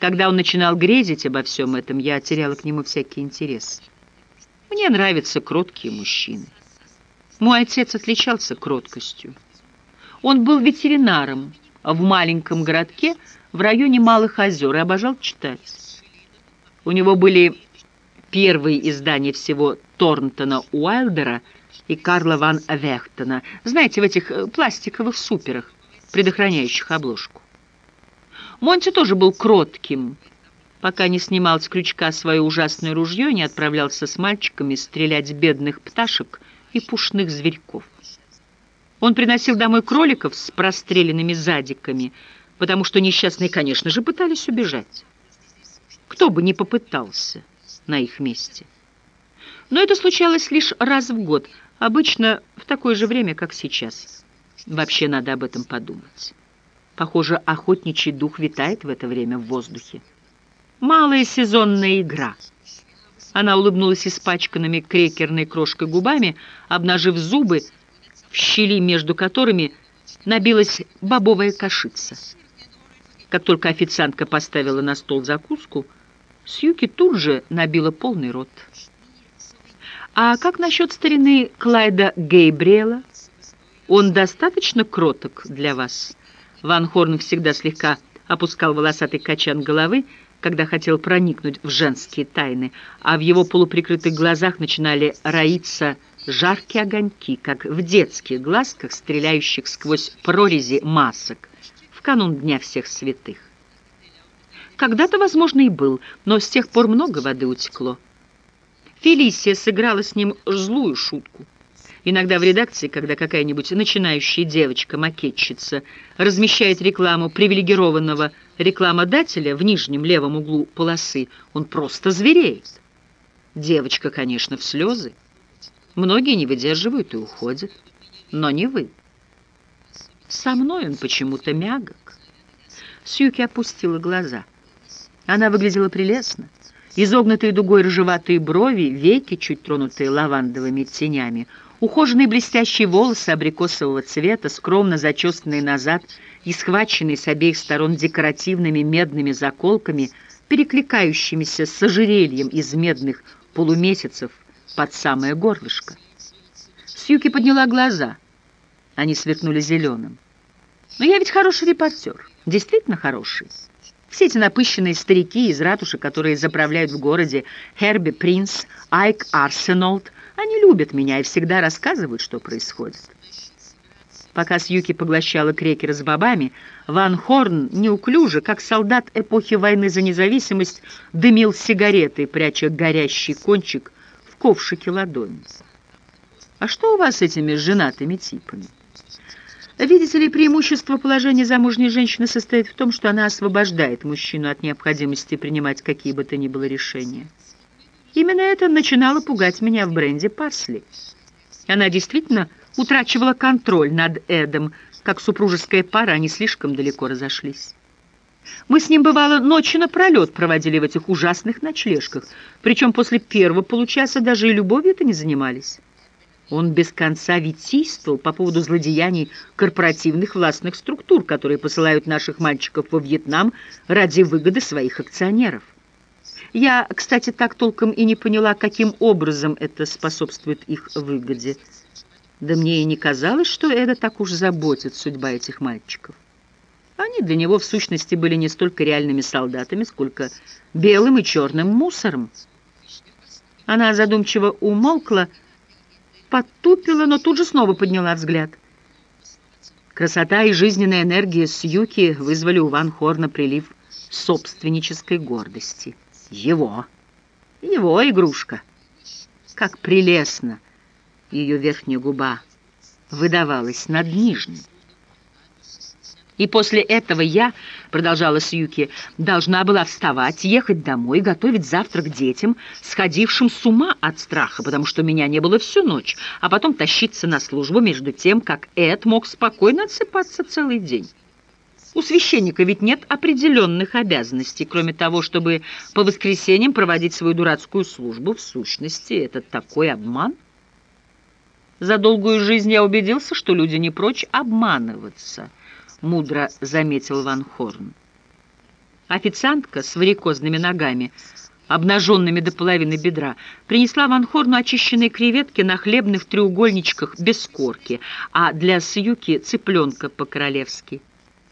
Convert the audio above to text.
Когда он начинал грезить обо всем этом, я теряла к нему всякий интерес. Мне нравятся кроткие мужчины. Мой отец отличался кроткостью. Он был ветеринаром в маленьком городке в районе Малых озер и обожал читать. У него были первые издания всего Торнтона Уайлдера и Карла ван Вехтона, знаете, в этих э, пластиковых суперах, предохраняющих обложку. Монти тоже был кротким, пока не снимал с крючка свое ужасное ружье и не отправлялся с мальчиками стрелять бедных пташек и пушных зверьков. Он приносил домой кроликов с простреленными задиками, потому что несчастные, конечно же, пытались убежать. Кто бы не попытался на их месте. Но это случалось лишь раз в год, обычно в такое же время, как сейчас. Вообще надо об этом подумать. Похоже, охотничий дух витает в это время в воздухе. Малая сезонная игра. Она улыбнулась испачканными крекерной крошкой губами, обнажив зубы, в щели между которыми набилась бобовая кашица. Как только официантка поставила на стол закуску, Сьюки тут же набила полный рот. «А как насчет старины Клайда Гейбриэла? Он достаточно кроток для вас?» Ван Хорн всегда слегка опускал волосатый качан головы, когда хотел проникнуть в женские тайны, а в его полуприкрытых глазах начинали роиться жаркие огоньки, как в детских глазках, стреляющих сквозь прорези масок в канун Дня всех святых. Когда-то, возможно, и был, но с тех пор много воды утекло. Фелисия сыграла с ним злую шутку. Иногда в редакции, когда какая-нибудь начинающая девочка-макетчица размещает рекламу привилегированного рекламодателя в нижнем левом углу полосы, он просто звереет. Девочка, конечно, в слезы. Многие не выдерживают и уходят. Но не вы. Со мной он почему-то мягок. Сьюки опустила глаза. Она выглядела прелестно. Изогнутые дугой рыжеватые брови, веки, чуть тронутые лавандовыми тенями — Ухоженные блестящие волосы абрикосового цвета, скромно зачесанные назад и схваченные с обеих сторон декоративными медными заколками, перекликающимися с ожерельем из медных полумесяцев под самое горлышко. Сьюки подняла глаза. Они сверкнули зеленым. «Но я ведь хороший репортер, действительно хороший». Все эти напыщенные старики из ратуши, которые заправляют в городе, Херби Принц, Айк Арсенолд, они любят меня и всегда рассказывают, что происходит. Пока Сьюки поглощала крекеры с бобами, Ван Хорн неуклюже, как солдат эпохи войны за независимость, дымил сигаретой, пряча горящий кончик в ковшике ладони. «А что у вас с этими женатыми типами?» Видите ли, преимущество положения замужней женщины состоит в том, что она освобождает мужчину от необходимости принимать какие бы то ни было решения. Именно это начинало пугать меня в бренде Парсли. Она действительно утрачивала контроль над Эдом, как супружеская пара, они слишком далеко разошлись. Мы с ним, бывало, ночи напролет проводили в этих ужасных ночлежках, причем после первого получаса даже и любовью-то не занимались. Он без конца витийствовал по поводу злодеяний корпоративных властных структур, которые посылают наших мальчиков во Вьетнам ради выгоды своих акционеров. Я, кстати, так толком и не поняла, каким образом это способствует их выгоде. Да мне и не казалось, что это так уж заботит судьба этих мальчиков. Они для него в сущности были не столько реальными солдатами, сколько белым и черным мусором. Она задумчиво умолкла, потупила, но тут же снова подняла взгляд. Красота и жизненная энергия Сьюки вызвали у Ван Хорна прилив собственнической гордости. Его. Его игрушка. Как прелестно ее верхняя губа выдавалась над нижней. И после этого я, продолжала Сьюки, должна была вставать, ехать домой, готовить завтрак детям, сходившим с ума от страха, потому что меня не было всю ночь, а потом тащиться на службу между тем, как Эд мог спокойно отсыпаться целый день. У священника ведь нет определенных обязанностей, кроме того, чтобы по воскресеньям проводить свою дурацкую службу. В сущности, это такой обман. За долгую жизнь я убедился, что люди не прочь обманываться, мудро заметил Ван Хорн. Официантка с варикозными ногами, обнаженными до половины бедра, принесла Ван Хорну очищенные креветки на хлебных треугольничках без корки, а для Сьюки цыпленка по-королевски.